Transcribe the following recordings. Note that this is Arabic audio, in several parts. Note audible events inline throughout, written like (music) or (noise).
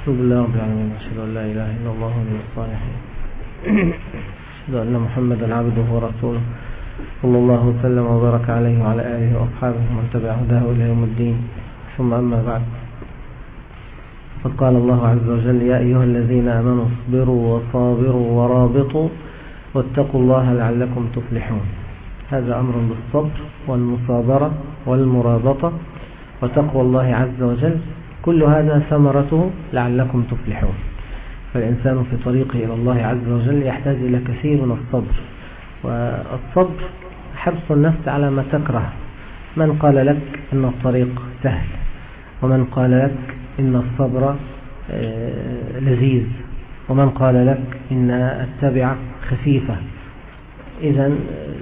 الحمد لله رب العالمين أشهد أن لا إله إلا الله ولي الصالحين أشهد أن محمدا عبده ورسوله صلى الله وسلم وبارك عليه وعلى آله وأصحابه ومن تبع هداه إلى يوم الدين ثم أما بعد قد قال الله عز وجل يا أيها الذين آمنوا اصبروا وصابروا ورابطوا واتقوا الله لعلكم تفلحون هذا أمر بالصبر والمصابرة والمرابطة وتقوى الله عز وجل كل هذا ثمرته لعلكم تفلحون. فالإنسان في طريقه إلى الله عز وجل يحتاج إلى كثير من الصبر. والصبر حبس النفس على ما تكره. من قال لك إن الطريق سهل؟ ومن قال لك إن الصبر آه، لذيذ؟ ومن قال لك إن التبعة خفيفة؟ إذا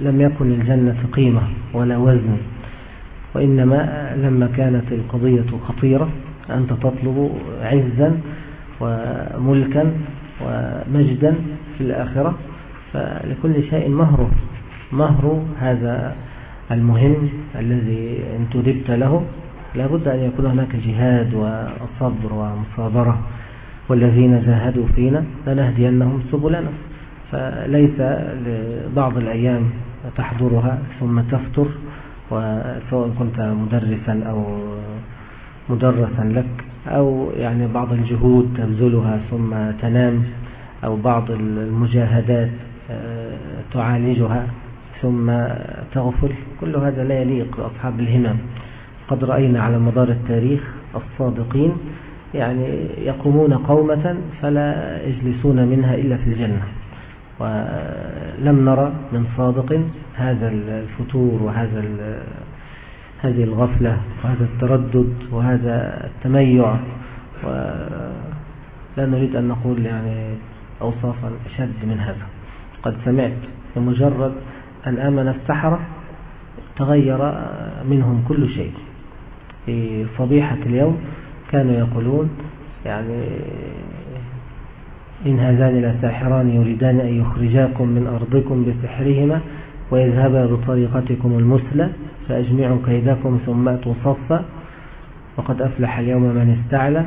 لم يكن الجنة قيمة ولا وزن وإنما لما كانت القضية خطيرة أنت تطلب عزا وملكا ومجدا في الآخرة فلكل شيء مهره مهر هذا المهم الذي انتدبت له لابد أن يكون هناك جهاد وصبر ومصابرة والذين جاهدوا فينا لنهدينهم سبلنا. فليس لبعض الأيام تحضرها ثم تفتر وسواء كنت مدرسا أو مدرسا لك أو يعني بعض الجهود تبذلها ثم تنام أو بعض المجاهدات آه، تعالجها ثم تغفل. كل هذا لا يليق بأصحاب الهمم. قد رأينا على مدار التاريخ الصادقين يعني يقومون قومة فلا يجلسون منها إلا في الجنة. ولم نرى من صادق هذا الفتور وهذا هذه الغفلة وهذا التردد وهذا التميع ولا نريد أن نقول يعني أوصافا أشد من هذا. قد سمعت بمجرد أن آمن السحرة تغير منهم كل شيء. في صبيحة اليوم كانوا يقولون يعني إن هذان لساحران يريدان أن يخرجاكم من أرضكم بسحرهما ويذهبا بطريقتكم المثلى. فأجمعوا كيدكم ثم أتوا صفا وقد أفلح اليوم من استعلى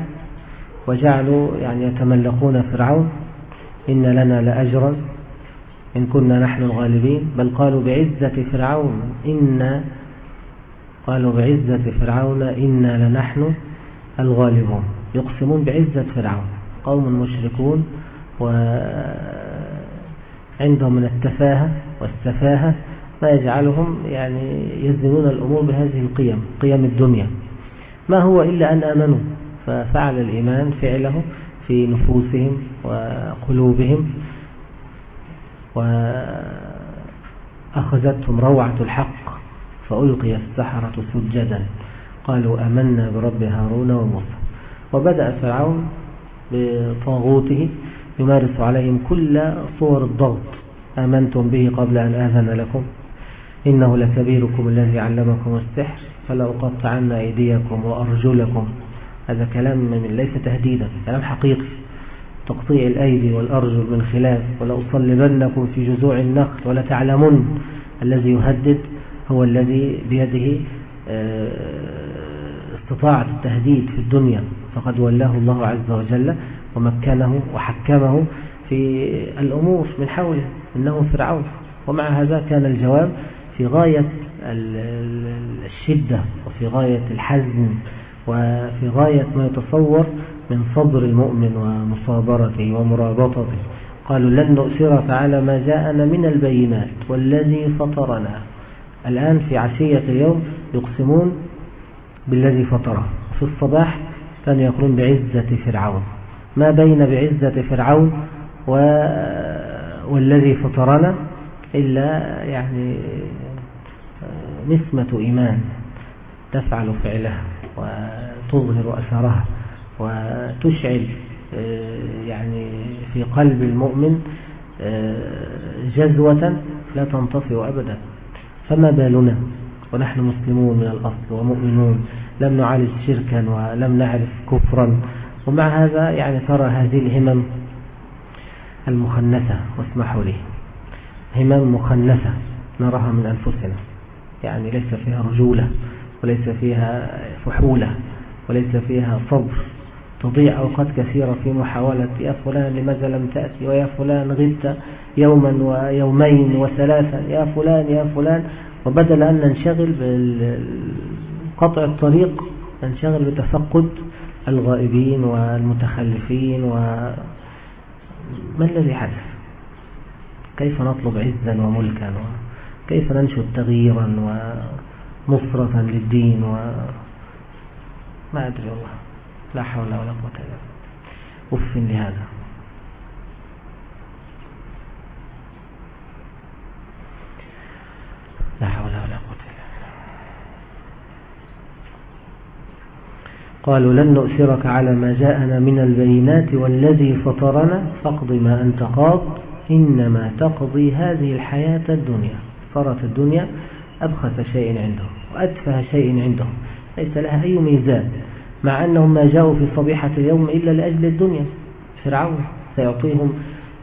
وجعلوا يعني يتملقون فرعون إن لنا لأجرا إن كنا نحن الغالبين بل قالوا بعزة فرعون إن قالوا بعزة فرعون إنا لنحن الغالبون يقسمون بعزة فرعون قوم مشركون وعندهم من التفاهة والسفاهة ما يجعلهم يعني يزنون الأمور بهذه القيم قيم الدنيا. ما هو إلا أن آمنوا ففعل الإيمان فعله في نفوسهم وقلوبهم. وأخذتهم روعة الحق فألقي السحرة سجدا. قالوا آمنا برب هارون وموسى. وبدأ فرعون بطاغوته يمارس عليهم كل صور الضغط. آمنتم به قبل أن آذن لكم. إنه لكبيركم الذي علمكم السحر فلا أقطعن أيديكم وأرجلكم. هذا كلام من ليس تهديدا كلام حقيقي. تقطيع الأيدي والأرجل من خلاف ولا أصلبنكم في جذوع النخل ولا تعلمون الذي يهدد هو الذي بيده آه، استطاعة التهديد في الدنيا. فقد ولاه الله عز وجل ومكنه وحكمه في الأمور من حوله إنه فرعون. ومع هذا كان الجواب في غاية الشدة وفي غاية الحزم وفي غاية ما يتصور من صبر المؤمن ومصابرته ومرابطته قالوا لن نؤثرك على ما جاءنا من البينات والذي فطرنا. الآن في عشية اليوم يقسمون بالذي فطره في الصباح كانوا يقولون بعزة فرعون. ما بين بعزة فرعون والذي فطرنا إلا يعني نسمة إيمان تفعل فعلها وتظهر أثرها وتشعل آه، يعني في قلب المؤمن آه، جزوة لا تنطفئ أبدا. فما بالنا؟ ونحن مسلمون من الأصل ومؤمنون لم نعالج شركا ولم نعرف كفرا. ومع هذا يعني ترى هذه الهمم المخنثة واسمحوا لي همم مخنثة نراها من أنفسنا. يعني ليس فيها رجولة وليس فيها فحولة وليس فيها صبر. تضيع أوقات كثيرة في محاولة يا فلان لماذا لم تأتي؟ ويا فلان غبت يوما ويومين وثلاثا يا فلان يا فلان. وبدل أن ننشغل بقطع الطريق ننشغل بتفقد الغائبين والمتخلفين وما الذي حدث؟ كيف نطلب عزا وملكا؟ كيف ننشد تغييرا ونصرة للدين و ما أدري والله. لا حول ولا قوة إلا بالله. أف لهذا. لا حول ولا قوة إلا قالوا لن نؤثرك على ما جاءنا من البينات والذي فطرنا. فاقض ما أنت قاض. إنما تقضي هذه الحياة الدنيا. صارت الدنيا أبخس شيء عندهم وأتفه شيء عندهم ليس لها أي ميزان مع أنهم ما جاءوا في صبيحة اليوم إلا لأجل الدنيا. فرعون سيعطيهم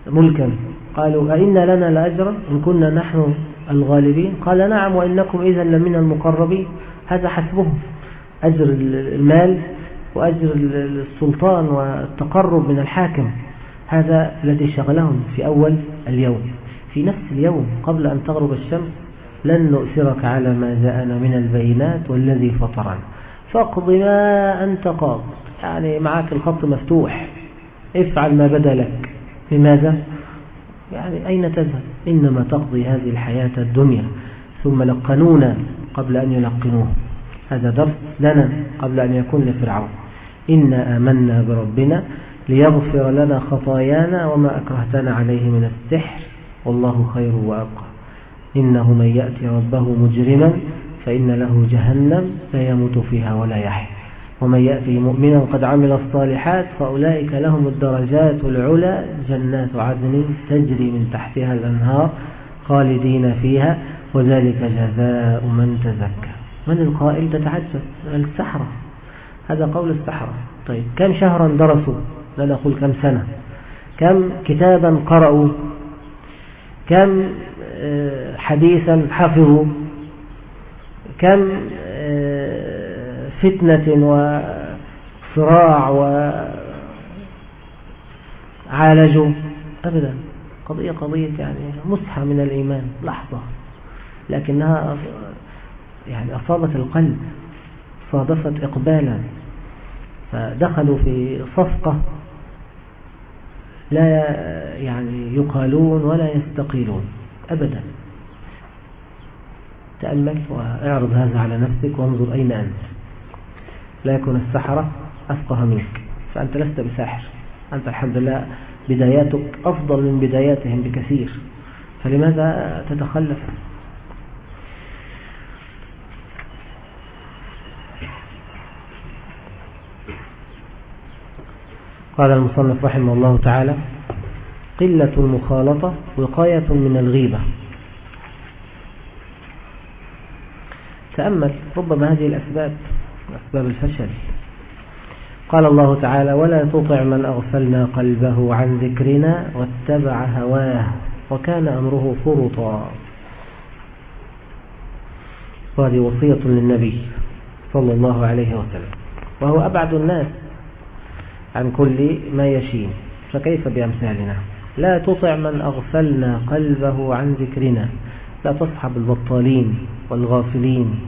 ملكا. قالوا أئنا لنا لأجرا إن كنا نحن الغالبين؟ قال نعم وإنكم إذا لمن المقربين. هذا حسبهم أجر المال وأجر السلطان والتقرب من الحاكم. هذا الذي شغلهم في أول اليوم. في نفس اليوم قبل أن تغرب الشمس لن نؤثرك على ما جاءنا من البينات والذي فطرنا. فاقض ما أنت قاض. يعني معك الخط مفتوح. افعل ما بدا لك. لماذا؟ يعني أين تذهب؟ إنما تقضي هذه الحياة الدنيا. ثم لقنونا قبل أن يلقنوه. هذا درس لنا قبل أن يكون لفرعون. إنا آمنا بربنا ليغفر لنا خطايانا وما أكرهتنا عليه من السحر. والله خير وأبقى. إنه من يأتي ربه مجرما فإن له جهنم لا يموت فيها ولا يحيى ومن يأتي مؤمنا قد عمل الصالحات فأولئك لهم الدرجات العلى جنات عدن تجري من تحتها الأنهار خالدين فيها وذلك جزاء من تزكى. من القائل؟ تتعجب السحرة. هذا قول السحرة. طيب كم شهرا درسوا؟ لا نقول كم سنة. كم كتابا قرأوا؟ كم آه، حديثا حفظوا كم آه، فتنة وصراع وعالجوا أبدا. قضية قضية يعني مسحة من الإيمان. لحظة. لكنها يعني أصابت القلب صادفت إقبالا. فدخلوا في صفقة. لا يعني يقالون ولا يستقيلون أبدا. تأمل واعرض هذا على نفسك وانظر أين أنت. لا يكون السحرة أفقه منك فأنت لست بساحر. أنت الحمد لله بداياتك أفضل من بداياتهم بكثير. فلماذا تتخلف؟ قال المصنف رحمه الله تعالى قلة المخالطة وقاية من الغيبة. تأمل ربما هذه الأسباب أسباب الفشل. قال الله تعالى ولا تطع من أغفلنا قلبه عن ذكرنا واتبع هواه وكان أمره فرطا. وهذه وصية للنبي صلى الله عليه وسلم. وهو أبعد الناس. عن كل ما يشين. فكيف بأمثالنا؟ لا تطع من أغفلنا قلبه عن ذكرنا. لا تصحب البطالين والغافلين.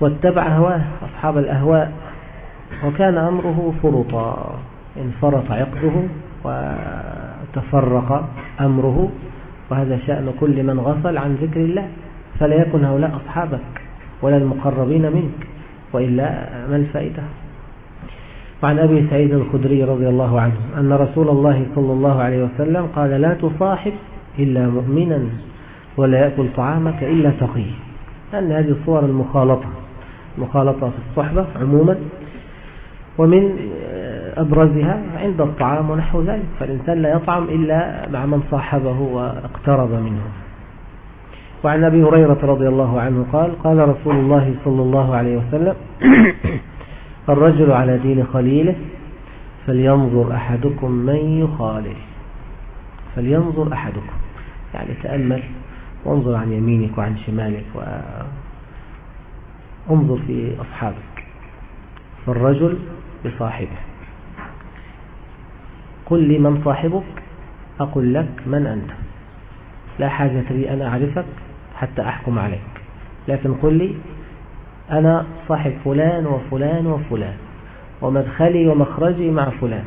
واتبع هواه أصحاب الأهواء. وكان أمره فرطا. انفرط عقده وتفرق أمره. وهذا شأن كل من غفل عن ذكر الله. فلا يكن هؤلاء أصحابك ولا المقربين منك. وإلا ما الفائدة؟ وعن أبي سعيد الخدري رضي الله عنه أن رسول الله صلى الله عليه وسلم قال لا تصاحب إلا مؤمنا ولا يأكل طعامك إلا تقي. لأن هذه صور المخالطة مخالطة في الصحبة عموما. ومن أبرزها عند الطعام ونحو ذلك فالإنسان لا يطعم إلا مع من صاحبه واقترب منه. وعن أبي هريرة رضي الله عنه قال قال رسول الله صلى الله عليه وسلم (clears throat) الرجل على دين خليله فلينظر أحدكم من يخالف فلينظر أحدكم. يعني تأمل وانظر عن يمينك وعن شمالك وانظر في أصحابك. فالرجل بصاحبه. قل لي من صاحبك أقول لك من أنت. لا حاجة لي أن أعرفك حتى أحكم عليك. لكن قل لي أنا صاحب فلان وفلان وفلان ومدخلي ومخرجي مع فلان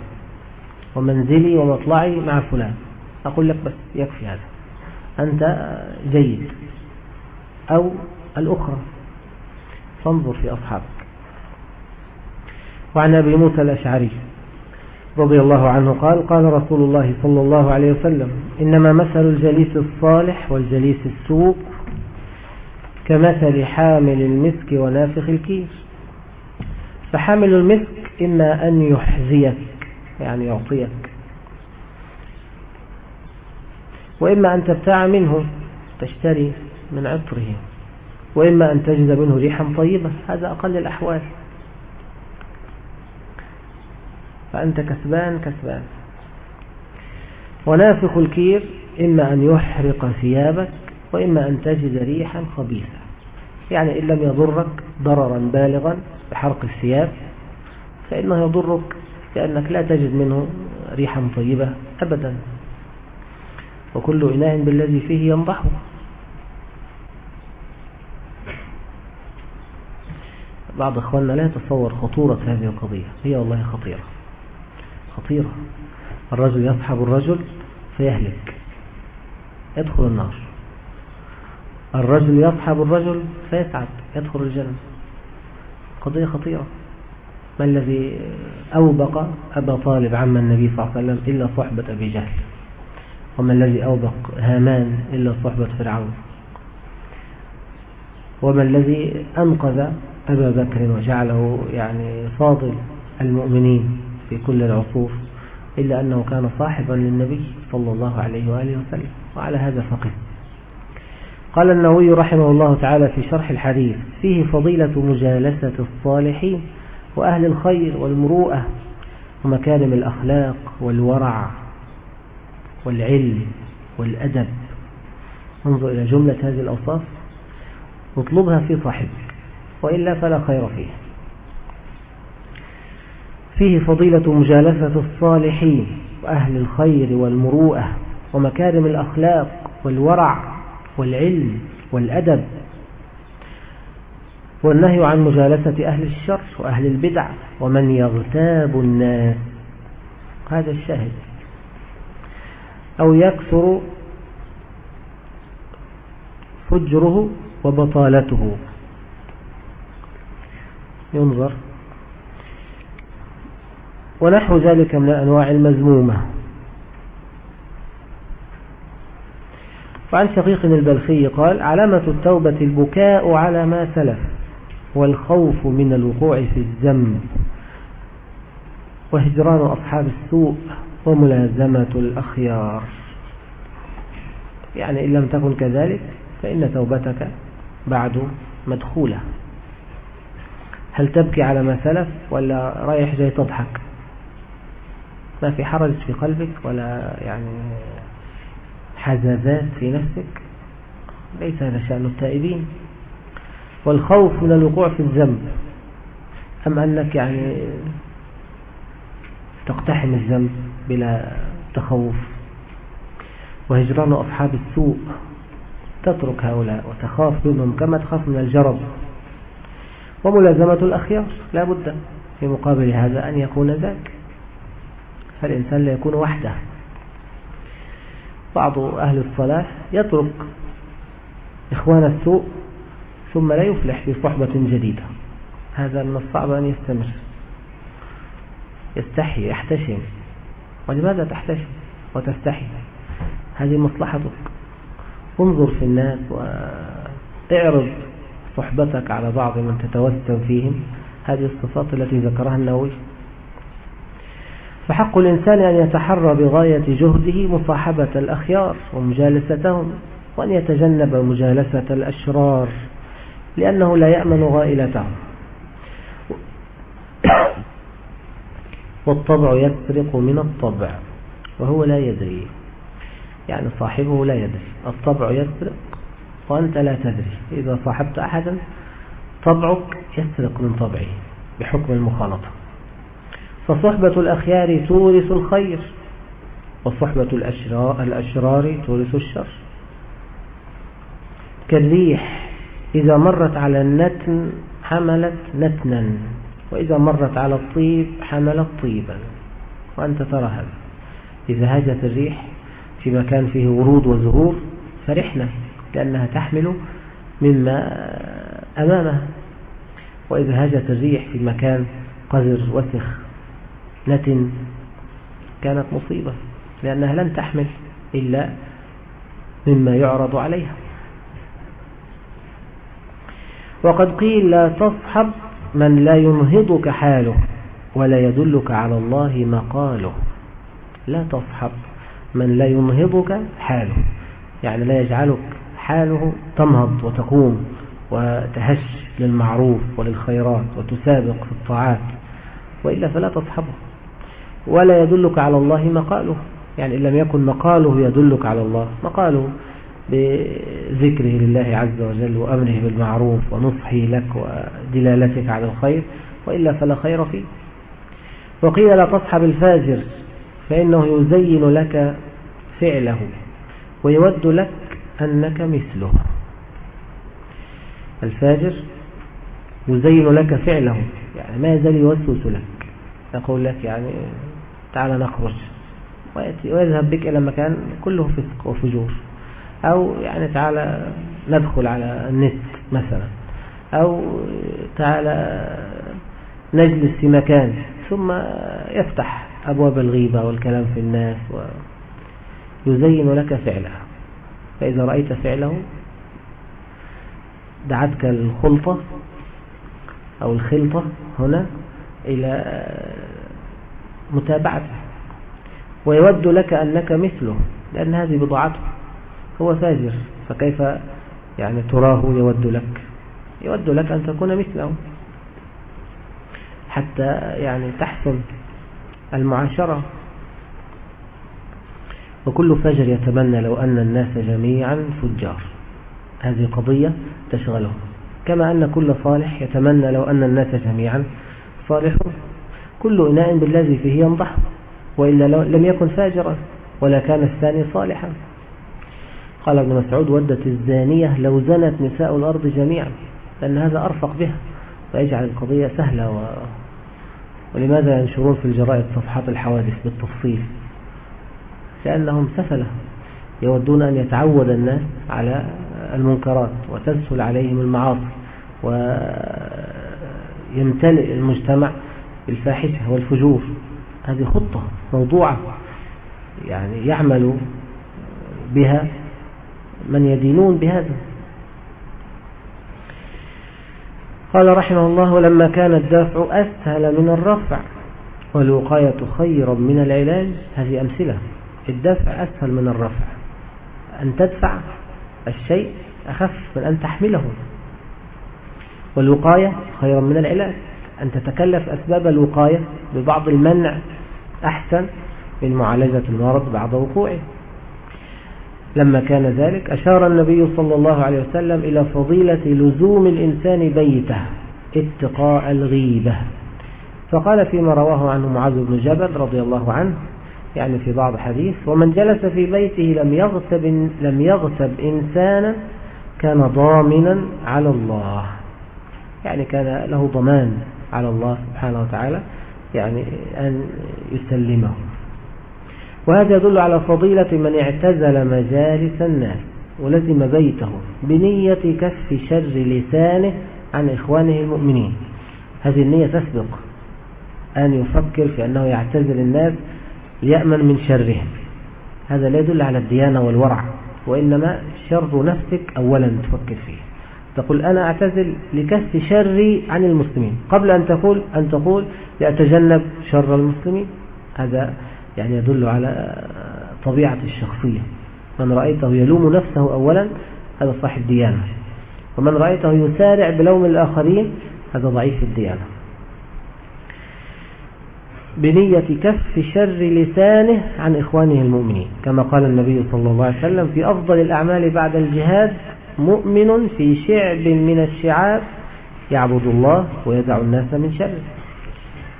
ومنزلي ومطلعي مع فلان. أقول لك بس يكفي هذا. أنت جيد. أو الأخرى. فانظر في أصحابك. وعن أبي موسى الأشعري رضي الله عنه قال قال رسول الله صلى الله عليه وسلم إنما مثل الجليس الصالح والجليس السوء كمثل حامل المسك ونافخ الكير فحامل المسك إما أن يحزيك يعني يعطيك وإما أن تبتاع منه تشتري من عطره وإما أن تجد منه ريحا طيبة هذا أقل الأحوال. فأنت كسبان كسبان. ونافخ الكير إما أن يحرق ثيابك وإما أن تجد ريحا خبيثة يعني إن لم يضرك ضررا بالغا بحرق الثياب فإنه يضرك لأنك لا تجد منه ريحا طيبة أبدا. وكل إناء بالذي فيه ينضحه بعض إخواننا لا يتصور خطورة هذه القضية. هي والله خطيرة. خطيرة. الرجل يصحب الرجل فيهلك. يدخل النار. الرجل يصحب الرجل فيسعد يدخل الجنة. قضية خطيرة. ما الذي أوبق أبا طالب عم النبي صلى الله عليه وسلم إلا صحبة أبي جهل؟ وما الذي أوبق هامان إلا صحبة فرعون؟ وما الذي أنقذ أبا بكر وجعله يعني فاضل المؤمنين في كل العصور إلا أنه كان صاحبا للنبي صلى الله عليه وآله وسلم. وعلى هذا فقه. قال النووي رحمه الله تعالى في شرح الحديث فيه فضيلة مجالسة الصالحين وأهل الخير والمروءة ومكارم الأخلاق والورع والعلم والأدب. انظر إلى جملة هذه الأوصاف. اطلبها في صاحبك وإلا فلا خير فيه. فيه فضيلة مجالسة الصالحين وأهل الخير والمروءة ومكارم الأخلاق والورع والعلم والأدب والنهي عن مجالسة أهل الشر وأهل البدع ومن يغتاب الناس. هذا الشاهد. أو يكثر فجره وبطالته. ينظر. ونحو ذلك من الأنواع المذمومة. وعن شقيق البلخي قال علامة التوبة البكاء على ما سلف والخوف من الوقوع في الذنب وهجران أصحاب السوء وملازمة الأخيار. يعني إن لم تكن كذلك فإن توبتك بعد مدخولة. هل تبكي على ما سلف ولا رايح جاي تضحك؟ ما في حرج في قلبك ولا يعني حزازات في نفسك. ليس هذا شأن التائبين. والخوف من الوقوع في الذنب. أم أنك يعني تقتحم الذنب بلا تخوف؟ وهجران أصحاب السوء. تترك هؤلاء وتخاف منهم كما تخاف من الجرب. وملازمة الأخيار. لا بد في مقابل هذا أن يكون ذاك. فالإنسان لا يكون وحده. بعض أهل الصلاة يترك إخوان السوء ثم لا يفلح في صحبة جديدة. هذا من الصعب أن يستمر. يستحي يحتشم. ولماذا تحتشم وتستحي؟ هذه مصلحتك انظر في الناس واعرض صحبتك على بعض من تتوسم فيهم. هذه الصفات التي ذكرها النووي. فحق الإنسان أن يتحرى بغاية جهده مصاحبة الأخيار ومجالستهم وأن يتجنب مجالسة الأشرار لأنه لا يأمن غائلتهم. والطبع يسرق من الطبع وهو لا يدري. يعني صاحبه لا يدري. الطبع يسرق وأنت لا تدري. إذا صاحبت أحدا طبعك يسرق من طبعه بحكم المخالطة. فصحبة الأخيار تورث الخير وصحبة الأشرار, تورث الشر. كالريح إذا مرت على النتن حملت نتنا وإذا مرت على الطيب حملت طيبا. وأنت ترى هذا. إذا هجت الريح في مكان فيه ورود وزهور فرحنا لأنها تحمل مما أمامها. وإذا هجت الريح في مكان قذر وسخ نتن كانت مصيبة لأنها لن تحمل إلا مما يعرض عليها. وقد قيل لا تصحب من لا ينهضك حاله ولا يدلك على الله مقاله. لا تصحب من لا ينهضك حاله يعني لا يجعلك حاله تنهض وتقوم وتهش للمعروف وللخيرات وتسابق في الطاعات وإلا فلا تصحبه. ولا يدلك على الله مقاله. يعني إن لم يكن مقاله يدلك على الله مقاله بذكره لله عز وجل وأمره بالمعروف ونصحه لك ودلالتك على الخير وإلا فلا خير فيه. وقيل لا تصحب الفاجر فإنه يزين لك فعله ويود لك أنك مثله. الفاجر يزين لك فعله يعني ما يزال يوسوس لك. يقول لك يعني تعال نخرج. ويذهب بك إلى مكان كله فسق وفجور. أو يعني تعالى ندخل على النت مثلا. أو تعالى نجلس في مكان ثم يفتح أبواب الغيبة والكلام في الناس ويزين لك فعله فإذا رأيت فعله دعتك الخلطة أو الخلطة هنا إلى متابعته ويود لك أنك مثله لأن هذه بضاعته. هو فاجر فكيف يعني تراه يود لك؟ يود لك أن تكون مثله. حتى يعني تحسن المعاشرة. وكل فجر يتمنى لو أن الناس جميعا فجار. هذه قضية تشغله. كما أن كل صالح يتمنى لو أن الناس جميعا صالحون. كل إناء بالذي فيه ينضح وإلا لم يكن فاجرا ولا كان الثاني صالحا. قال ابن مسعود ودت الزانية لو زنت نساء الأرض جميعا لأن هذا أرفق بها فيجعل القضية سهلة و... ولماذا ينشرون في الجرائد صفحات الحوادث بالتفصيل؟ لأنهم سفلة يودون أن يتعود الناس على المنكرات وتسهل عليهم المعاصي ويمتلئ المجتمع بالفاحشة والفجور. هذه خطة موضوعة. يعني يعمل بها من يدينون بهذا. قال رحمه الله ولما كان الدافع أسهل من الرفع والوقاية خيرا من العلاج. هذه أمثلة. الدفع أسهل من الرفع. أن تدفع الشيء أخف من أن تحمله. والوقاية خيرا من العلاج. أن تتكلف أسباب الوقاية ببعض المنع أحسن من معالجة المرض بعد وقوعه. لما كان ذلك أشار النبي صلى الله عليه وسلم إلى فضيلة لزوم الإنسان بيته اتقاء الغيبة. فقال فيما رواه عنه معاذ بن جبل رضي الله عنه يعني في بعض حديث ومن جلس في بيته لم يغتب, لم يغتب إنسانا كان ضامنا على الله. يعني كان له ضمان. على الله سبحانه وتعالى يعني أن يسلمه. وهذا يدل على فضيلة من اعتزل مجالس الناس ولزم بيته بنية كف شر لسانه عن إخوانه المؤمنين. هذه النية تسبق أن يفكر في أنه يعتزل الناس ليأمن من شرهم. هذا لا يدل على الديانة والورع وإنما شر نفسك أولا تفكر فيه. تقول أنا أعتزل لكف شري عن المسلمين. قبل أن تقول أن تقول لأتجنب شر المسلمين. هذا يعني يدل على طبيعة الشخصية. من رأيته يلوم نفسه أولا هذا صاحب ديانة. ومن رأيته يسارع بلوم الآخرين هذا ضعيف الديانة. بنية كف شر لسانه عن إخوانه المؤمنين. كما قال النبي صلى الله عليه وسلم في أفضل الأعمال بعد الجهاد مؤمن في شعب من الشعاب يعبد الله ويدع الناس من شره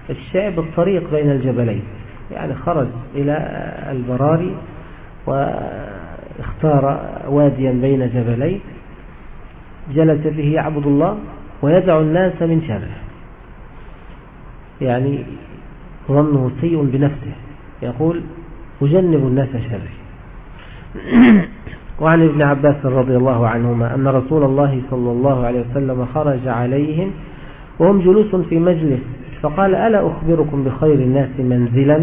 الشعب الطريق بين الجبلين. يعني خرج إلى البراري واختار واديا بين جبلين. جلس به يعبد الله ويدعو الناس من شره يعني ظنه سيء بنفسه. يقول أجنب الناس شره. (clears throat) وعن ابن عباس رضي الله عنهما أن رسول الله صلى الله عليه وسلم خرج عليهم وهم جلوس في مجلس فقال ألا أخبركم بخير الناس منزلا؟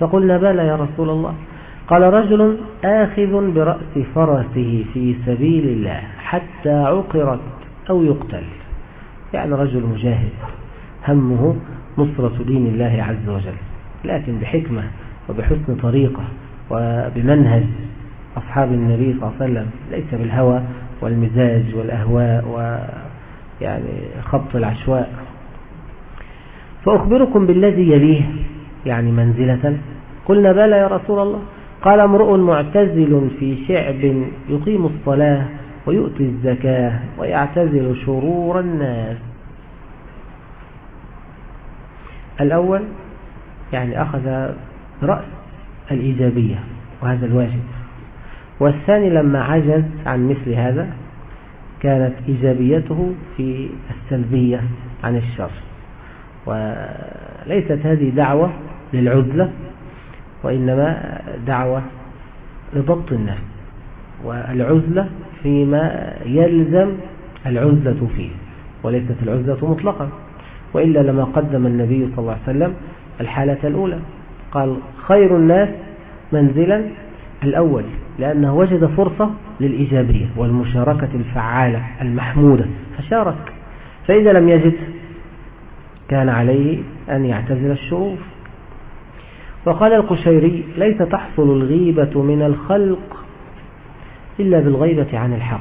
فقلنا بلى يا رسول الله. قال رجل آخذ برأس فرسه في سبيل الله حتى عقرت أو يقتل. يعني رجل مجاهد همه نصرة دين الله عز وجل لكن بحكمة وبحسن طريقة وبمنهج. أصحاب النبي صلى الله عليه وسلم ليس بالهوى والمزاج والأهواء ويعني خبط العشواء. فأخبركم بالذي يليه يعني منزلة. قلنا بلى يا رسول الله. قال امرؤ معتزل في شعب يقيم الصلاة ويؤتي الزكاة ويعتزل شرور الناس. الأول يعني أخذ رأس الإيجابية وهذا الواجب. والثاني لما عجز عن مثل هذا كانت إيجابيته في السلبية عن الشر. وليست هذه دعوة للعزلة وإنما دعوة لضبط النفس والعزلة فيما يلزم العزلة فيه وليست العزلة مطلقا. وإلا لما قدم النبي صلى الله عليه وسلم الحالة الأولى قال خير الناس منزلا الأول لأنه وجد فرصة للإيجابية والمشاركة الفعالة المحمودة. فشارك. فإذا لم يجد كان عليه أن يعتزل الشرور وقال القشيري ليس تحصل الغيبة من الخلق إلا بالغيبة عن الحق.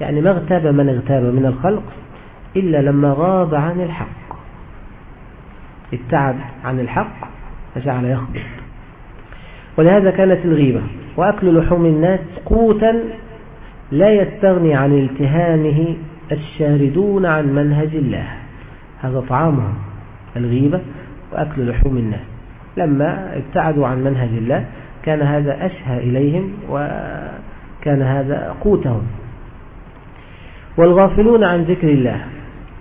يعني ما اغتاب من اغتاب من الخلق إلا لما غاب عن الحق. ابتعد عن الحق فجعل يخبط. ولهذا كانت الغيبة. وأكل لحوم الناس قوتا لا يستغني عن التهامه الشاردون عن منهج الله. هذا طعامهم الغيبة وأكل لحوم الناس. لما ابتعدوا عن منهج الله كان هذا أشهى إليهم وكان هذا قوتهم. والغافلون عن ذكر الله.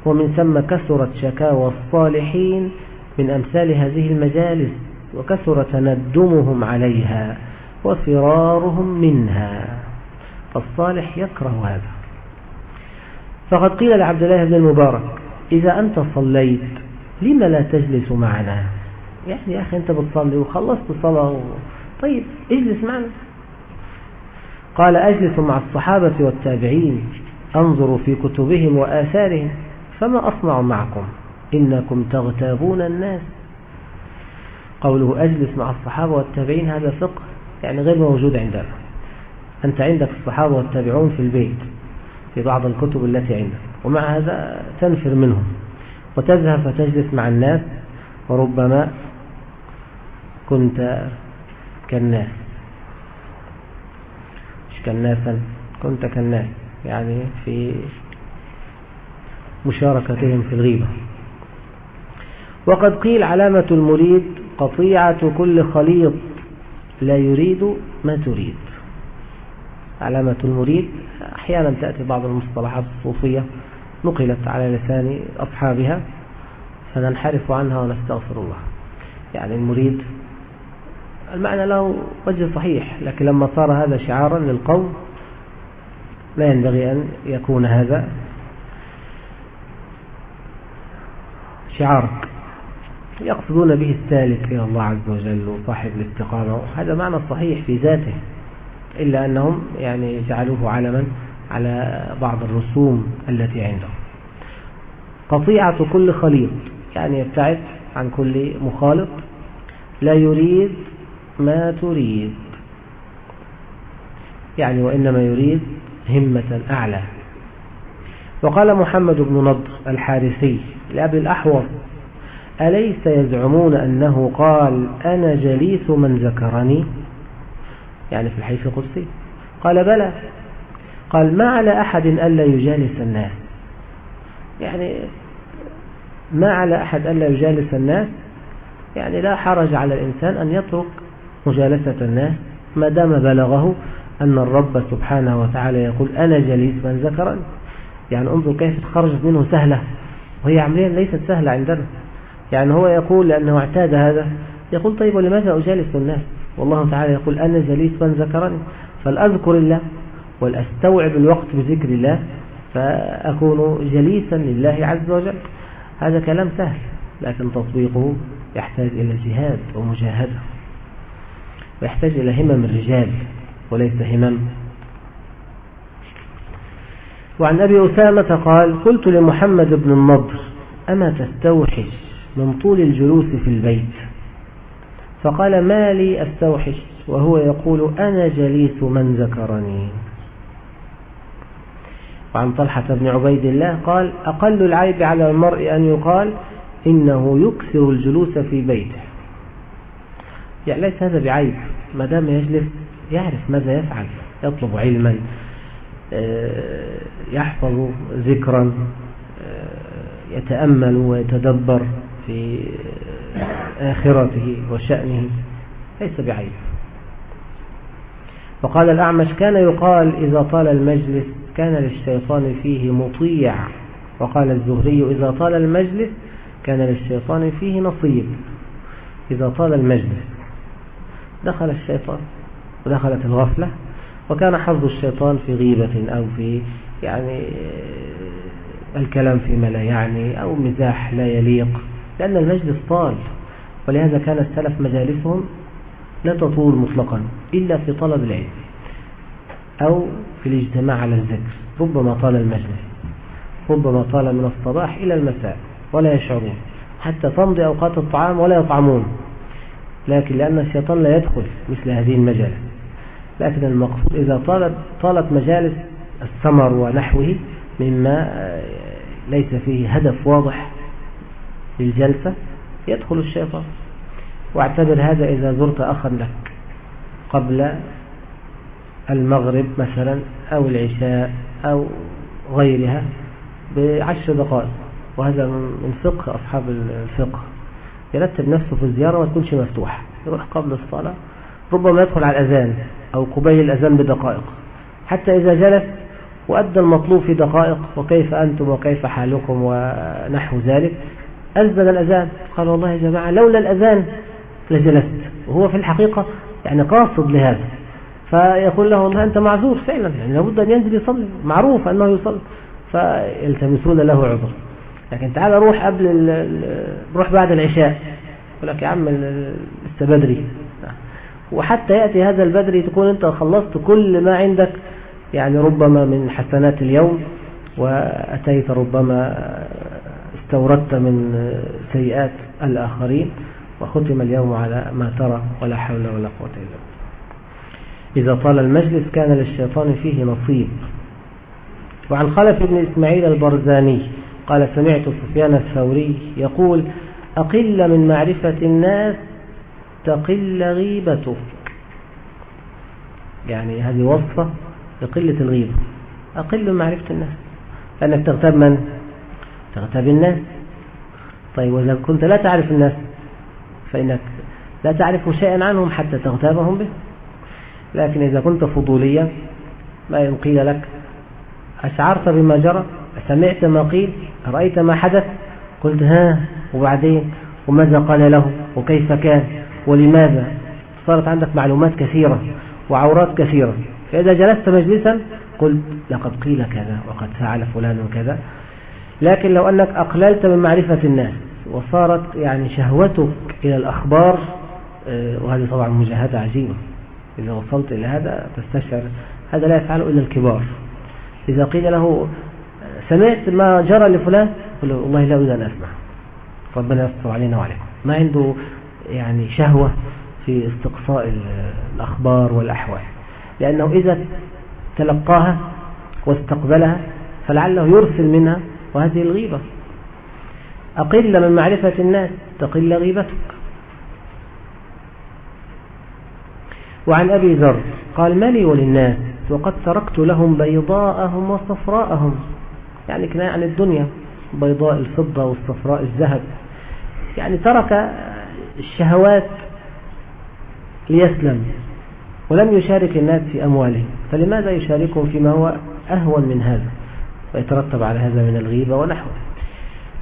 ومن ثم كثرت شكاوى الصالحين من أمثال هذه المجالس. وكثر تندمهم عليها وفرارهم منها فالصالح يكره هذا. فقد قيل لعبد الله بن المبارك إذا أنت صليت لما لا تجلس معنا؟ يعني يا أخي أنت بتصلي وخلصت صلاة. طيب اجلس معنا. قال أجلس مع الصحابة والتابعين أنظر في كتبهم وآثارهم فما أصنع معكم؟ إنكم تغتابون الناس. قوله أجلس مع الصحابة والتابعين هذا فقه يعني غير موجود عندنا. أنت عندك الصحابة والتابعون في البيت في بعض الكتب التي عندك ومع هذا تنفر منهم. وتذهب فتجلس مع الناس وربما كنت كالناس. مش كالناسا كنت كالناس يعني في مشاركتهم في الغيبة. وقد قيل علامة المريد قطيعة كل خليط لا يريد ما تريد. علامة المريد أحيانا تأتي بعض المصطلحات الصوفية نقلت على لسان أصحابها فننحرف عنها ونستغفر الله. يعني المريد المعنى له وجه صحيح لكن لما صار هذا شعارا للقوم لا ينبغي أن يكون هذا شعارك. يقصدون به السالك إلى الله عز وجل وصاحب الاستقامة هذا معنى صحيح في ذاته إلا أنهم يعني جعلوه علما على بعض الرسوم التي عندهم قطيعة كل خليط يعني يبتعد عن كل مخالط. لا يريد ما تريد يعني وإنما يريد همة أعلى. وقال محمد بن نضر الحارثي لأبي الأحوص أليس يزعمون أنه قال أنا جليس من ذكرني؟ يعني في الحديث القدسي. قال بلى. قال ما على أحد ألا يجالس الناس. يعني ما على أحد ألا يجالس الناس؟ يعني لا حرج على الإنسان أن يترك مجالسة الناس ما دام بلغه أن الرب سبحانه وتعالى يقول أنا جليس من ذكرني. يعني انظر كيف خرجت منه سهلة. وهي عمليا ليست سهلة عندنا. يعني هو يقول لأنه اعتاد هذا يقول طيب ولماذا أجالس الناس؟ والله تعالى يقول أنا جليس من ذكرني. فلأذكر الله ولأستوعب الوقت بذكر الله فأكون جليسا لله عز وجل. هذا كلام سهل لكن تطبيقه يحتاج إلى جهاد ومجاهدة ويحتاج إلى همم الرجال وليس همم. وعن أبي أسامة قال قلت لمحمد بن النضر أما تستوحش؟ من طول الجلوس في البيت. فقال ما لي أستوحش؟ وهو يقول أنا جليس من ذكرني. وعن طلحة بن عبيد الله قال أقل العيب على المرء أن يقال إنه يكثر الجلوس في بيته. يعني ليس هذا بعيب. ما دام يجلس يعرف ماذا يفعل. يطلب علما آه، يحفظ ذكرا آه، يتأمل ويتدبر. في آخرته وشأنه ليس بعيب. وقال الأعمش كان يقال إذا طال المجلس كان للشيطان فيه مطيع. وقال الزهري إذا طال المجلس كان للشيطان فيه نصيب. إذا طال المجلس دخل الشيطان ودخلت الغفلة وكان حظ الشيطان في غيبة أو في يعني الكلام فيما لا يعني أو مزاح لا يليق. لأن المجلس طال ولهذا كان السلف مجالسهم لا تطول مطلقا إلا في طلب العلم أو في الاجتماع على الذكر ربما طال المجلس ربما طال من الصباح إلى المساء ولا يشعرون حتى تمضي أوقات الطعام ولا يطعمون لكن لأن الشيطان لا يدخل مثل هذه المجالس. لكن المقصود إذا طالت, طالت مجالس الثمر ونحوه مما ليس فيه هدف واضح للجلسة يدخل الشيطان. واعتبر هذا إذا زرت أخا لك قبل المغرب مثلا أو العشاء أو غيرها بعشر دقائق وهذا من فقه أصحاب الفقه. يرتب نفسه في الزيارة ما تكونش مفتوحة يروح قبل الصلاة ربما يدخل على الأذان أو قبيل الأذان بدقائق. حتى إذا جلس وأدى المطلوب في دقائق وكيف أنتم وكيف حالكم ونحو ذلك أذن الأذان. قال والله يا جماعة لولا الأذان لجلست. وهو في الحقيقة يعني قاصد لهذا. فيقول له والله أنت معذور فعلا يعني لابد أن ينزل يصلي. معروف أنه يصلي. فيلتمسون له عذر لكن تعال روح قبل روح بعد العشاء. يقول لك يا عم لسه بدري. وحتى يأتي هذا البدري تكون أنت خلصت كل ما عندك. يعني ربما من حسنات اليوم وأتيت ربما استوردت من سيئات الآخرين وختم اليوم على ما ترى ولا حول ولا قوة إلا بالله. إذا طال المجلس كان للشيطان فيه نصيب. وعن خلف بن إسماعيل البرزاني قال سمعت سفيان الثوري يقول أقل من معرفة الناس تقل غيبتك يعني هذه وصفة لقلة الغيبة. أقل من معرفة الناس. لأنك تغتاب من؟ تغتاب الناس طيب وإذا كنت لا تعرف الناس فإنك لا تعرف شيئا عنهم حتى تغتابهم به. لكن إذا كنت فضوليا ما إن لك أشعرت بما جرى سمعت ما قيل رأيت ما حدث قلت ها وبعدين؟ وماذا قال له؟ وكيف كان؟ ولماذا؟ صارت عندك معلومات كثيرة وعورات كثيرة. فإذا جلست مجلسا قلت لقد قيل كذا وقد فعل فلان كذا. لكن لو أنك أقللت من معرفة الناس وصارت يعني شهوتك إلى الأخبار آه، وهذه طبعا مجاهدة عجيبة إذا وصلت إلى هذا تستشعر هذا لا يفعله إلا الكبار. إذا قيل له سمعت ما جرى لفلان؟ يقول له والله لا أريد أن أسمع. ربنا يستر علينا وعليكم. ما عنده يعني شهوة في استقصاء الأخبار والأحوال. لأنه إذا تلقاها واستقبلها فلعله يرسل منها وهذه الغيبة. أقل من معرفة الناس تقل غيبتك. وعن أبي ذر قال ما لي وللناس؟ وقد تركت لهم بيضاءهم وصفراءهم. يعني كناية عن الدنيا بيضاء الفضة والصفراء الذهب. يعني ترك الشهوات ليسلم ولم يشارك الناس في أموالهم. فلماذا يشاركهم فيما هو أهون من هذا؟ ويترتب على هذا من الغيبة ونحوه.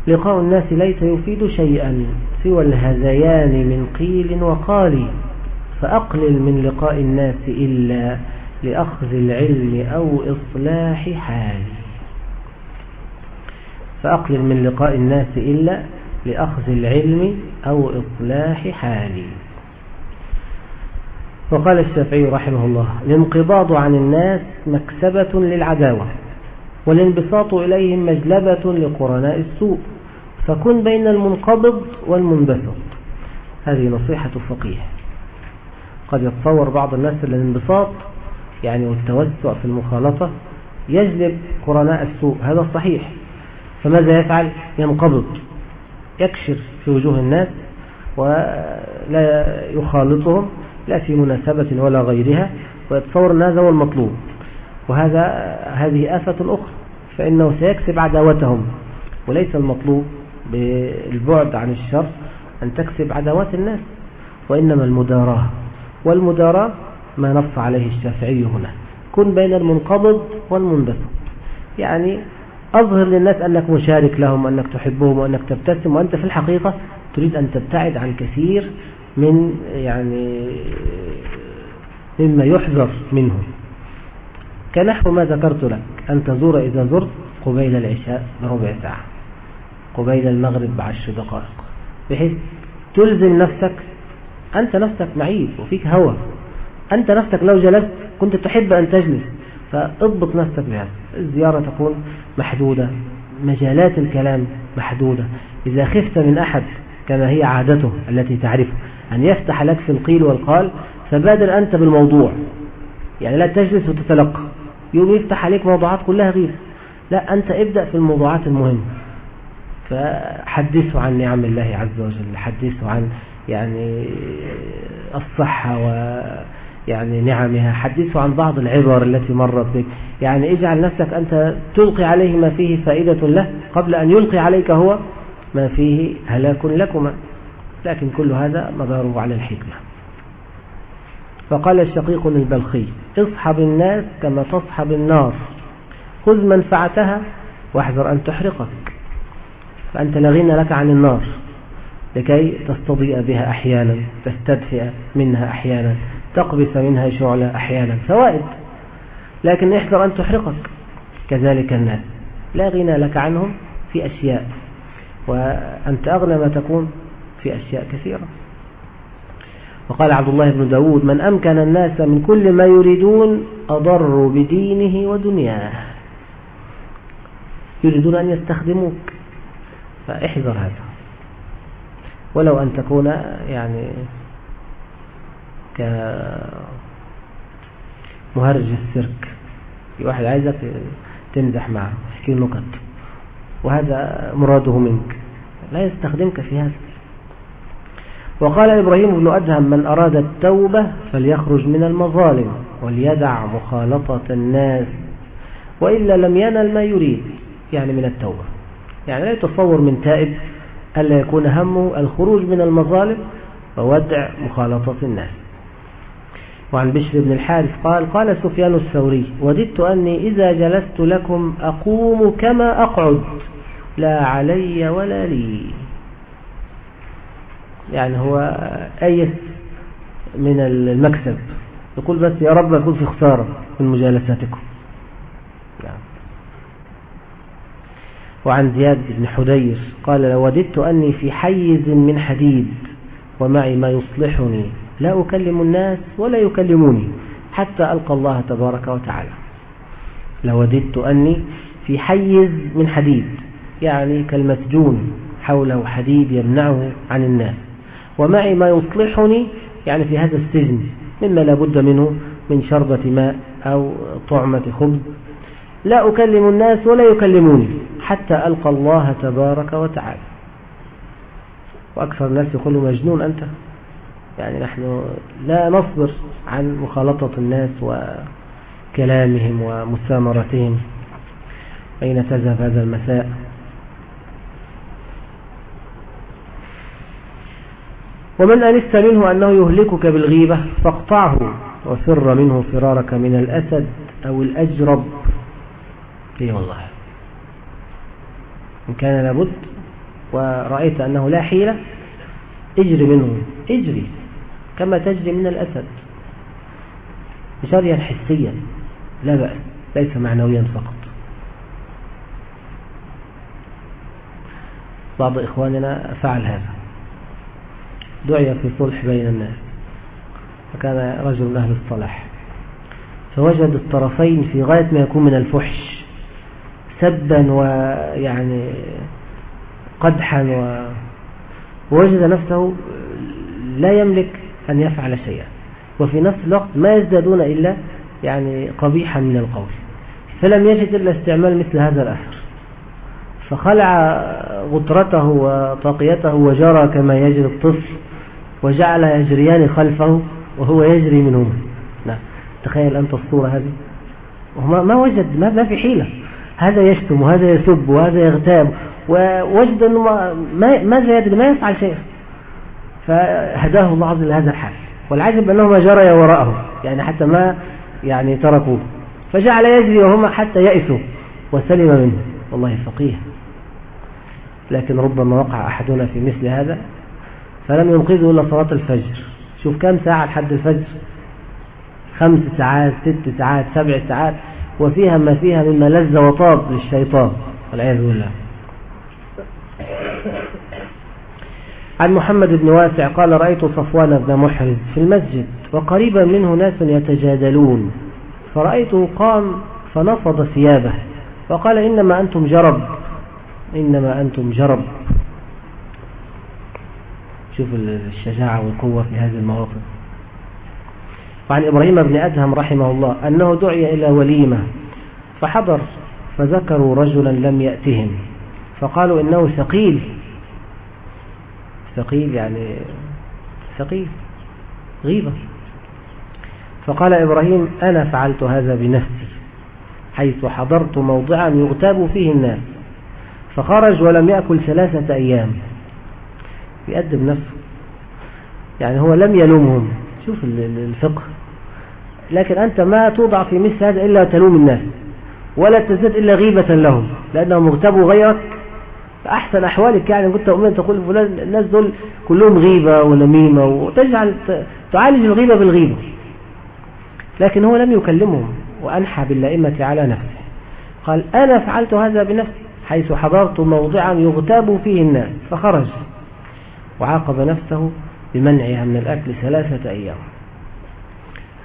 لقاء الناس ليس يفيد شيئا سوى الهذيان من قيل وقال فأقلل من لقاء الناس إلا لأخذ العلم أو إصلاح حال فأقلل من لقاء الناس إلا لأخذ العلم أو إصلاح حال وقال الشافعي رحمه الله الانقباض عن الناس مكسبة للعداوة. والانبساط إليهم مجلبة لقرناء السوء. فكن بين المنقبض والمنبسط هذه نصيحة فقيه. قد يتصور بعض الناس الانبساط يعني والتوسع في المخالطة يجلب قرناء السوء. هذا صحيح. فماذا يفعل؟ ينقبض. يكشر في وجوه الناس ولا يخالطهم لا في مناسبة ولا غيرها ويتصور أن هذا هو المطلوب. وهذا هذه آفة أخرى فإنه سيكسب عداوتهم وليس المطلوب بالبعد عن الشر أن تكسب عداوات الناس وإنما المداراة. والمداراة ما نص عليه الشافعي هنا. كن بين المنقبض والمنبسط يعني أظهر للناس أنك مشارك لهم وأنك تحبهم وأنك تبتسم وأنت في الحقيقة تريد أن تبتعد عن كثير من يعني مما يحذر منه كنحو ما ذكرت لك أن تزور إذا زرت قبيل العشاء بربع ساعة قبيل المغرب بعشر دقائق بحيث تلزم نفسك أنت نفسك معيب وفيك هوى أنت نفسك لو جلست كنت تحب أن تجلس فاضبط نفسك بهذا الزيارة تكون محدودة مجالات الكلام محدودة. إذا خفت من أحد كما هي عادته التي تعرفه أن يفتح لك في القيل والقال فبادر أنت بالموضوع. يعني لا تجلس وتتلقى. يوم يفتح عليك موضوعات كلها غير. لا أنت ابدأ في الموضوعات المهمة. فحدثوا عن نعم الله عز وجل حدثوا عن يعني الصحة و يعني نعمها حدثوا عن بعض العبر التي مرت بك. يعني اجعل نفسك أنت تلقي عليه ما فيه فائدة له قبل أن يلقي عليك هو ما فيه هلاك لكما. لكن كل هذا مداره على الحكمة. فقال الشقيق البلخي اصحب الناس كما تصحب النار. خذ منفعتها واحذر أن تحرقك فأنت لا غنى لك عن النار. لكي تستضيء بها أحيانا تستدفئ منها أحيانا تقبس منها شعلة أحيانا فوائد. لكن احذر أن تحرقك. كذلك الناس. لا غنى لك عنهم في أشياء وأنت أغنى ما تكون في أشياء كثيرة. وقال عبد الله بن داود من أمكن الناس من كل ما يريدون أضروا بدينه ودنياه. يريدون أن يستخدموك. فاحذر هذا. ولو أن تكون يعني كمهرج السيرك واحد عايزك تمزح معه تحكي نكت وهذا مراده منك. لا يستخدمك في هذا. وقال إبراهيم بن أدهم من أراد التوبة فليخرج من المظالم وليدع مخالطة الناس وإلا لم ينل ما يريد يعني من التوبة. يعني لا يتصور من تائب ألا يكون همه الخروج من المظالم وودع مخالطة الناس. وعن بشر بن الحارث قال قال سفيان الثوري وددت أني إذا جلست لكم أقوم كما أقعد لا علي ولا لي. يعني هو أيس من المكسب. يقول بس يا رب أكون في خسارة من مجالساتكم. نعم. وعن زياد بن حدير قال لو وددت أني في حيز من حديد ومعي ما يصلحني لا أكلم الناس ولا يكلموني حتى ألقى الله تبارك وتعالى. لوددت أني في حيز من حديد يعني كالمسجون حوله حديد يمنعه عن الناس. ومعي ما يصلحني يعني في هذا السجن مما لا بد منه من شربة ماء أو طعمة خبز. لا أكلم الناس ولا يكلموني حتى ألقى الله تبارك وتعالى. وأكثر الناس يقول مجنون أنت. يعني نحن لا نصبر عن مخالطة الناس وكلامهم ومسامرتهم أين تذهب هذا المساء؟ ومن أنست منه أنه يهلكك بالغيبة فاقطعه وفر منه فرارك من الأسد أو الأجرب. اي والله. إن كان لابد ورأيت أنه لا حيلة اجري منه اجري كما تجري من الأسد. جريا حسيا لا بأس ليس معنويا فقط. بعض إخواننا فعل هذا. دعي في صلح بين الناس. فكان رجل من أهل الصلاح. فوجد الطرفين في غاية ما يكون من الفحش. سبا ويعني قدحا ووجد نفسه لا يملك أن يفعل شيئا. وفي نفس الوقت ما يزدادون إلا يعني قبيحا من القول. فلم يجد إلا استعمال مثل هذا الأثر. فخلع غطرته وطاقيته وجرى كما يجري الطفل. وجعل يجريان خلفه وهو يجري منهما نعم. تخيل أنت الصورة هذه. وما ما وجد ما في حيلة. هذا يشتم وهذا يسب وهذا يغتاب. ووجد أنه ما ماذا يدري ما يفعل شيء. فهداه الله عز وجل هذا الحال. والعجب أنه ما جري وراءه. يعني حتى ما يعني تركوه. فجعل يجري وهم حتى يأسوا وسلم منه. والله فقيه. لكن ربما وقع أحدنا في مثل هذا. فلم ينقذه إلا صلاة الفجر. شوف كم ساعة لحد الفجر؟ خمس ساعات ست ساعات سبع ساعات. وفيها ما فيها مما لذ وطاب للشيطان والعياذ بالله. عن محمد بن واسع قال رأيت صفوان بن محرز في المسجد وقريبا منه ناس يتجادلون. فرأيته قام فنفض ثيابه وقال إنما أنتم جرب إنما أنتم جرب. شوف الشجاعة والقوة في هذه المواقف. وعن إبراهيم بن أدهم رحمه الله أنه دعي إلى وليمة فحضر فذكروا رجلا لم يأتهم فقالوا إنه ثقيل. ثقيل يعني ثقيل غيبة. فقال إبراهيم أنا فعلت هذا بنفسي حيث حضرت موضعا يغتاب فيه الناس فخرج ولم يأكل ثلاثة أيام. يقدم نفسه. يعني هو لم يلومهم. شوف الفقه. لكن أنت ما توضع في مثل هذا إلا تلوم الناس ولا تزداد إلا غيبة لهم لأنهم اغتابوا غيرك. أحسن أحوالك يعني كنت أؤمن تقول الناس دول كلهم غيبة ونميمة وتجعل تعالج الغيبة بالغيبة. لكن هو لم يكلمهم وأنحى باللائمة على نفسه. قال أنا فعلت هذا بنفسي حيث حضرت موضعا يغتاب فيه الناس فخرج. وعاقب نفسه بمنعها من الأكل ثلاثة أيام.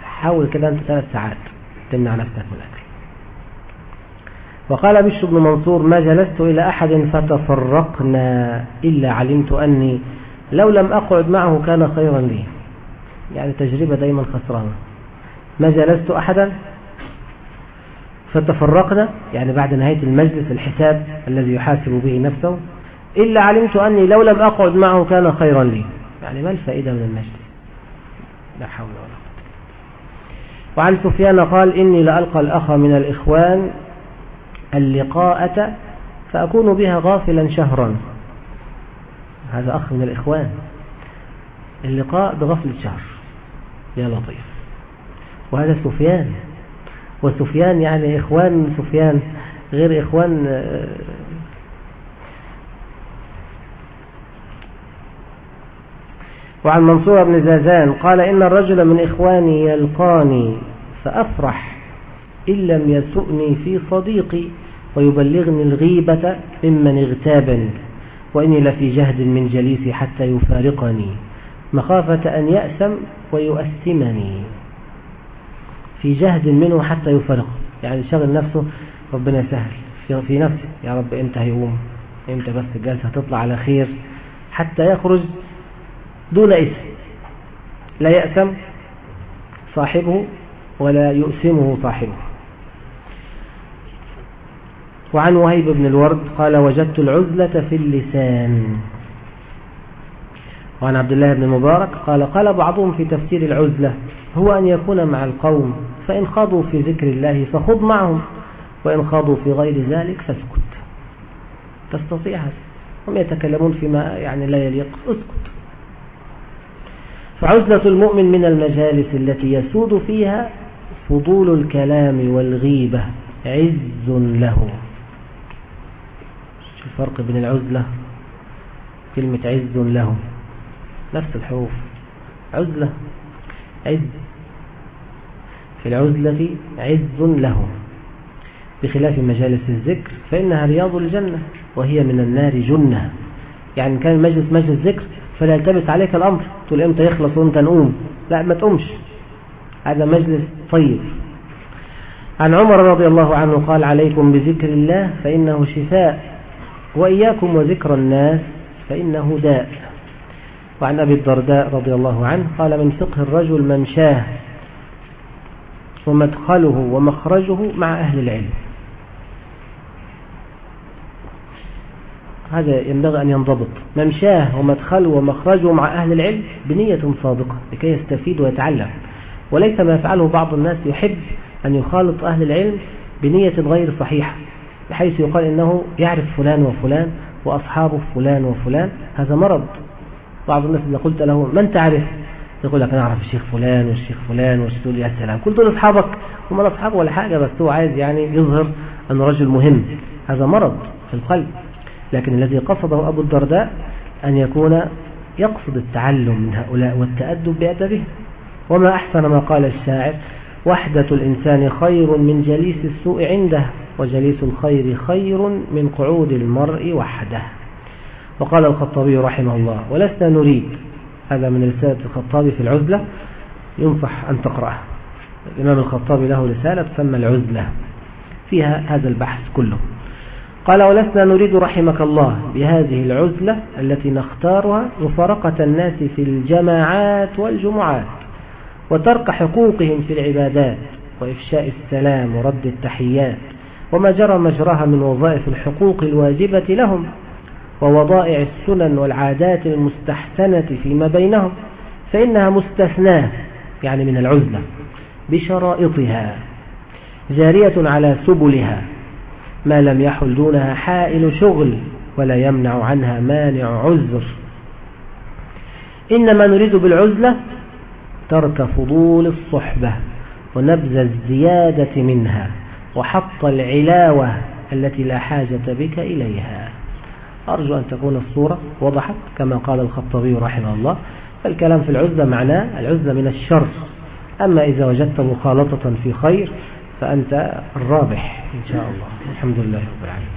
حاول كده أنت ثلاث ساعات تمنع نفسك من الأكل. وقال بشر بن منصور ما جلست إلى أحد فتفرقنا إلا علمت أني لو لم أقعد معه كان خيرا لي. يعني تجربة دايما خسرانة. ما جلست أحدا فتفرقنا؟ يعني بعد نهاية المجلس الحساب الذي يحاسب به نفسه إلا علمت أني لو لم أقعد معه كان خيرا لي. يعني ما الفائدة من المجلس لا حول ولا قوة وعن سفيان قال إني لألقى الأخ من الإخوان اللقاءة فأكون بها غافلا شهرا. هذا أخ من الإخوان. اللقاء بغفلة شهر. يا لطيف. وهذا سفيان. وسفيان يعني إخوان سفيان غير إخوان وعن منصور بن زازان قال إن الرجل من إخواني يلقاني فأفرح إن لم يسؤني في صديقي ويبلغني الغيبة ممن اغتابني وإني لفي جهد من جليسي حتى يفارقني مخافة أن يأسم ويؤسمني في جهد منه حتى يفارقه يعني شغل نفسه ربنا يسهل في نفسه يا رب إمتى هيقوم إمتى بس الجلسة هتطلع على خير حتى يخرج دون اسم لا يأسم صاحبه ولا يؤسمه صاحبه. وعن وهيب بن الورد قال وجدت العزلة في اللسان. وعن عبد الله بن مبارك قال قال بعضهم في تفسير العزلة هو أن يكون مع القوم فإن خاضوا في ذكر الله فخض معهم وإن خاضوا في غير ذلك فاسكت. تستطيع هذا. هم يتكلمون فيما يعني لا يليق اسكت. فعزلة المؤمن من المجالس التي يسود فيها فضول الكلام والغيبة عز له. شو الفرق بين العزلة كلمة عز له نفس الحروف. عزلة عز. في العزلة عز له. بخلاف مجالس الذكر فإنها رياض الجنة وهي من النار جنة. يعني كان المجلس مجلس ذكر فلا يلتبس عليك الأمر. تقول إمتى يخلص وإمتى نقوم؟ لا ما تقومش. هذا مجلس طيب. عن عمر رضي الله عنه قال عليكم بذكر الله فإنه شفاء. وإياكم وذكر الناس فإنه داء. وعن أبي الدرداء رضي الله عنه قال من فقه الرجل ممشاه ومدخله ومخرجه مع أهل العلم. هذا ينبغي أن ينضبط. ممشاه ومدخله ومخرجه مع أهل العلم بنية صادقة لكي يستفيد ويتعلم. وليس ما يفعله بعض الناس يحب أن يخالط أهل العلم بنية غير صحيحة بحيث يقال إنه يعرف فلان وفلان وأصحابه فلان وفلان. هذا مرض. بعض الناس إذا قلت له من تعرف؟ يقول لك أنا أعرف الشيخ فلان والشيخ فلان والشيخ يا سلام. كل دول أصحابك. هم أصحاب ولا حاجة بس هو عايز يعني يظهر أنه رجل مهم. هذا مرض في القلب. لكن الذي قصده أبو الدرداء أن يكون يقصد التعلم من هؤلاء والتأدب بأدبه. وما أحسن ما قال الشاعر وحدة الإنسان خير من جليس السوء عنده وجليس الخير خير من قعود المرء وحده. وقال الخطابي رحمه الله ولسنا نريد هذا من رسالة الخطابي في العزلة ينصح أن تقرأه. الإمام الخطابي له رسالة تسمى العزلة فيها هذا البحث كله. قال ولسنا نريد رحمك الله بهذه العزلة التي نختارها مفارقة الناس في الجماعات والجمعات وترك حقوقهم في العبادات وإفشاء السلام ورد التحيات وما جرى مجراها من وظائف الحقوق الواجبة لهم ووضائع السنن والعادات المستحسنة فيما بينهم فإنها مستثناة يعني من العزلة بشرائطها جارية على سبلها ما لم يحل دونها حائل شغل ولا يمنع عنها مانع عذر. إنما نريد بالعزلة ترك فضول الصحبة ونبذ الزيادة منها وحط العلاوة التي لا حاجة بك إليها. أرجو أن تكون الصورة وضحت كما قال الخطبي رحمه الله. فالكلام في العزلة معناه العزلة من الشر. أما إذا وجدت مخالطة في خير فأنت الرابح إن شاء الله. الحمد لله رب العالمين.